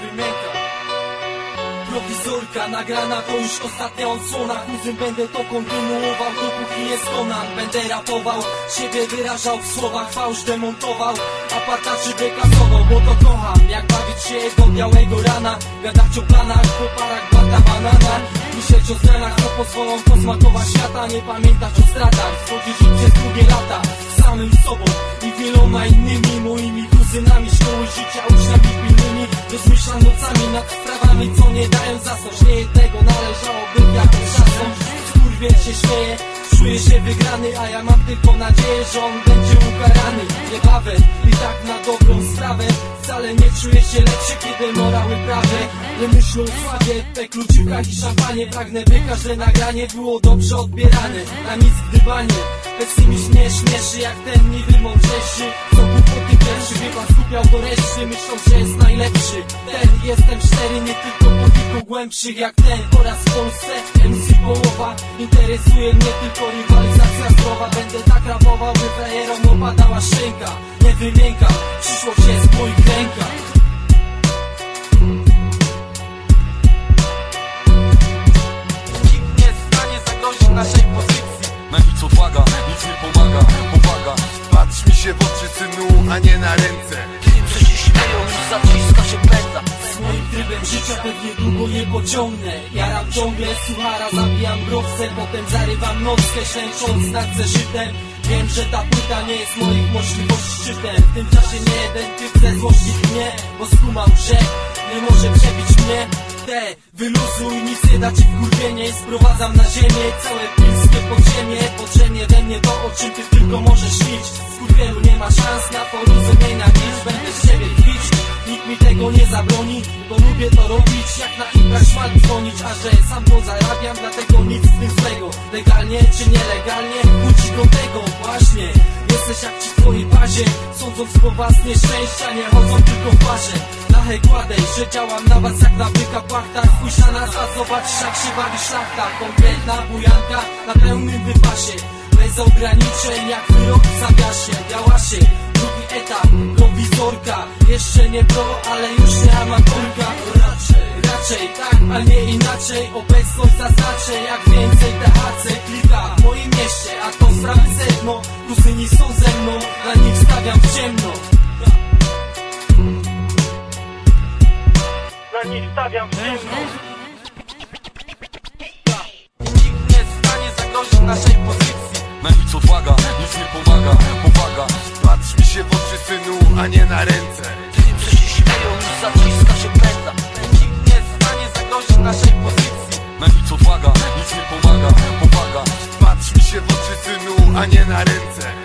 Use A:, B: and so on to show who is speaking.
A: wymięka Prowizorka nagrana to już ostatnia odsłona. Kuzyn będę to kontynuował dopóki jest Conan Będę rapował, siebie wyrażał w słowach Fałsz demontował, a pataczy wykasował Bo to kocham, jak bawić się do białego rana? Gadać o planach, po parach bata banana. Myśleć o zmianach, co pozwolą posmakować świata. Nie pamiętać o stratach, schodzić przez długie lata. Z samym sobą i wieloma innymi zasnąć Nie jednego należałoby jakoś zasnąć Skurwiel się śmieje, czuję się wygrany A ja mam tylko nadzieję, że on będzie ukarany się lepszy, kiedy morały prawe Nie myślę o sławie, peklu, ciukach i szampanie Pragnę, by każde nagranie było dobrze odbierane. Na nic gdybanie. Pesymizm mnie śmieszy jak ten niby mądrzejszy. Co głupoty pierwszy chyba skupiał do reszty. Myśląc, że jest najlepszy. Ten jestem szczery, nie tylko po kilku głębszych jak ten Oraz w Polsce. MC połowa Interesuje mnie tylko rywalizacja zdrowa. Będę tak rapował, by frajerom opadała szczęka. Nie wymiękam, przyszłość jest w moich rękach pewnie długo nie pociągnę. Jaram ciągle suchara, zabijam browce Potem zarywam nockę, ślęcząc nad zeszytem Wiem, że ta płyta nie jest moich możliwości szczytem. W tym czasie nie jeden typ ze złości mnie Bo skumał, że nie może przebić mnie. Te, wyluzuj, nic nie da ci wkurwienie Sprowadzam na ziemię. Całe pilskie podziemie Podziemie we mnie to, o czym ty tylko możesz śnić. Skurwielu nie ma szans na porozumienia tego nie zabroni, bo lubię to robić Jak na imprach szmal dzwonić, a że sam to zarabiam Dlatego nic z tym złego. Legalnie czy nielegalnie, wróci do tego właśnie. Jesteś jak ci w twojej bazie Sądząc po was nieszczęścia Nie chodzą tylko w parze Lachę kładę, że działam na was jak na wykapłachtach Spójrz na nas, a zobaczysz jak się bawi szlachta. Konkretna bujanka na pełnym wypasie. Bez ograniczeń jak wyrok w zawiasie. Biała się, drugi etap, prowizorka Jeszcze nie pro, ale już nie amatorka Raczej, raczej tak, a nie inaczej. Obecność zaznaczę jak więcej THC klika w moim mieście A to sprawy sedno, kuzyni są ze mną Na nich stawiam w ciemno. Na nich stawiam w ciemno
B: synu, a nie na ręce.
C: Że się śmieją i zaciska się pędza
A: Nikt nie jest w stanie zagrozić naszej pozycji.
D: Na nic odwaga, nic nie pomaga, powaga
B: Patrz mi się w oczy synu, a nie na ręce